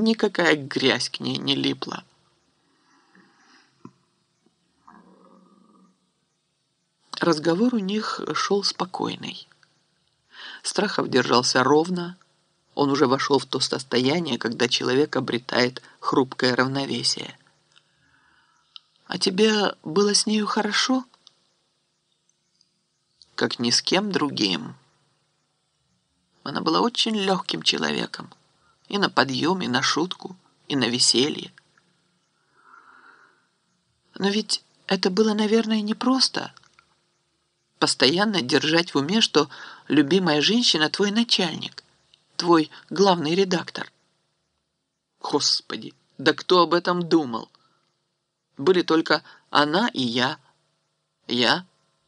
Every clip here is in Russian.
никакая грязь к ней не липла. Разговор у них шел спокойный. Страхов держался ровно. Он уже вошел в то состояние, когда человек обретает хрупкое равновесие. «А тебе было с нею хорошо?» «Как ни с кем другим». Она была очень легким человеком. И на подъем, и на шутку, и на веселье. Но ведь это было, наверное, непросто. Постоянно держать в уме, что любимая женщина твой начальник, твой главный редактор. Господи, да кто об этом думал? Были только она и я, я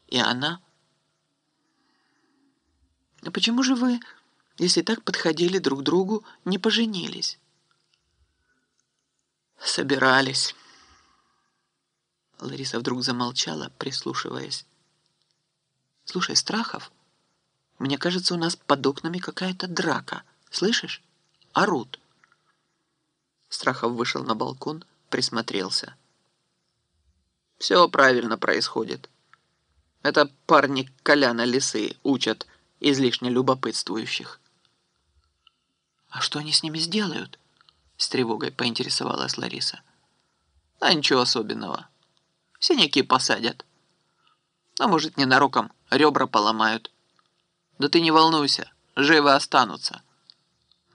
и она. А почему же вы если так подходили друг другу, не поженились? Собирались. Лариса вдруг замолчала, прислушиваясь. Слушай, Страхов, мне кажется, у нас под окнами какая-то драка. Слышишь? Орут. Страхов вышел на балкон, присмотрелся. Все правильно происходит. Это парни Коляна Лисы учат излишне любопытствующих. «А что они с ними сделают?» С тревогой поинтересовалась Лариса. «А ничего особенного. Синяки посадят. А может, ненароком ребра поломают. Да ты не волнуйся, живы останутся.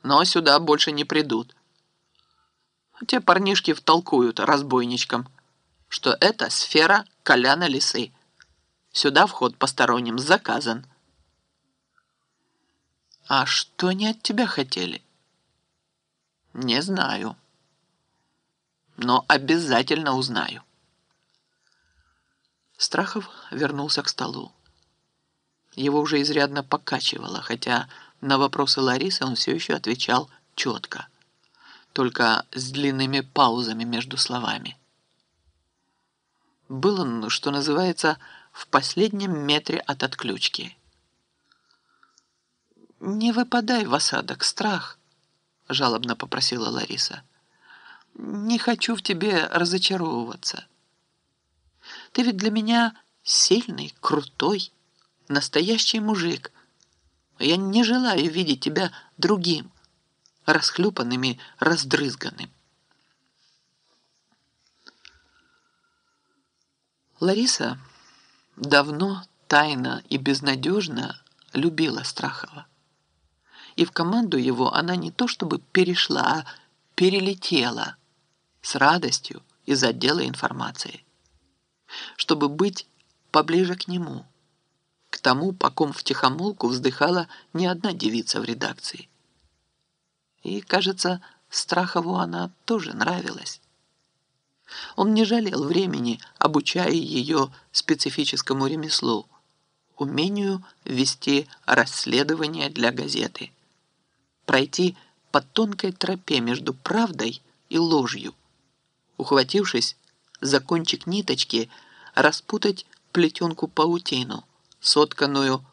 Но сюда больше не придут. Те парнишки втолкуют разбойничкам, что это сфера Коляна Лисы. Сюда вход посторонним заказан». «А что они от тебя хотели?» Не знаю. Но обязательно узнаю. Страхов вернулся к столу. Его уже изрядно покачивало, хотя на вопросы Ларисы он все еще отвечал четко, только с длинными паузами между словами. Был он, что называется, в последнем метре от отключки. «Не выпадай в осадок, страх», жалобно попросила Лариса. «Не хочу в тебе разочаровываться. Ты ведь для меня сильный, крутой, настоящий мужик. Я не желаю видеть тебя другим, расхлюпанным раздрызганным». Лариса давно, тайно и безнадежно любила Страхова и в команду его она не то чтобы перешла, а перелетела с радостью из отдела информации, чтобы быть поближе к нему, к тому, по ком втихомолку вздыхала не одна девица в редакции. И, кажется, Страхову она тоже нравилась. Он не жалел времени, обучая ее специфическому ремеслу, умению вести расследование для газеты пройти по тонкой тропе между правдой и ложью, ухватившись за кончик ниточки, распутать плетенку-паутину, сотканную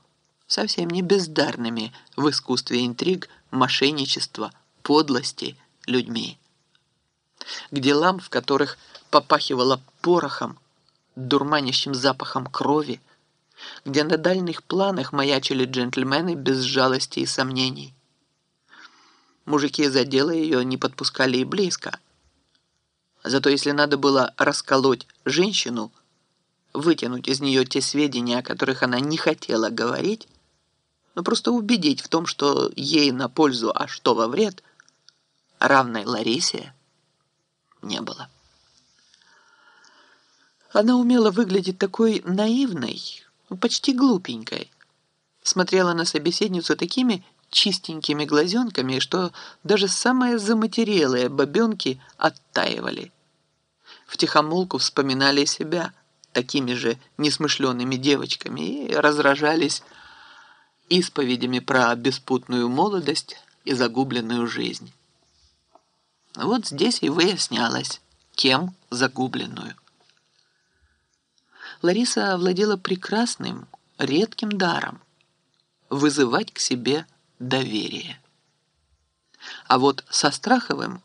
совсем не бездарными в искусстве интриг, мошенничества, подлости людьми. К делам, в которых попахивало порохом, дурманящим запахом крови, где на дальних планах маячили джентльмены без жалости и сомнений, мужики за дело ее не подпускали и близко. Зато если надо было расколоть женщину, вытянуть из нее те сведения, о которых она не хотела говорить, ну просто убедить в том, что ей на пользу, а что во вред, равной Ларисе не было. Она умела выглядеть такой наивной, почти глупенькой, смотрела на собеседницу такими чистенькими глазенками, что даже самые заматерелые бабенки оттаивали. Втихомолку вспоминали себя такими же несмышленными девочками и разражались исповедями про беспутную молодость и загубленную жизнь. Вот здесь и выяснялось, кем загубленную. Лариса владела прекрасным, редким даром вызывать к себе доверие. А вот со Страховым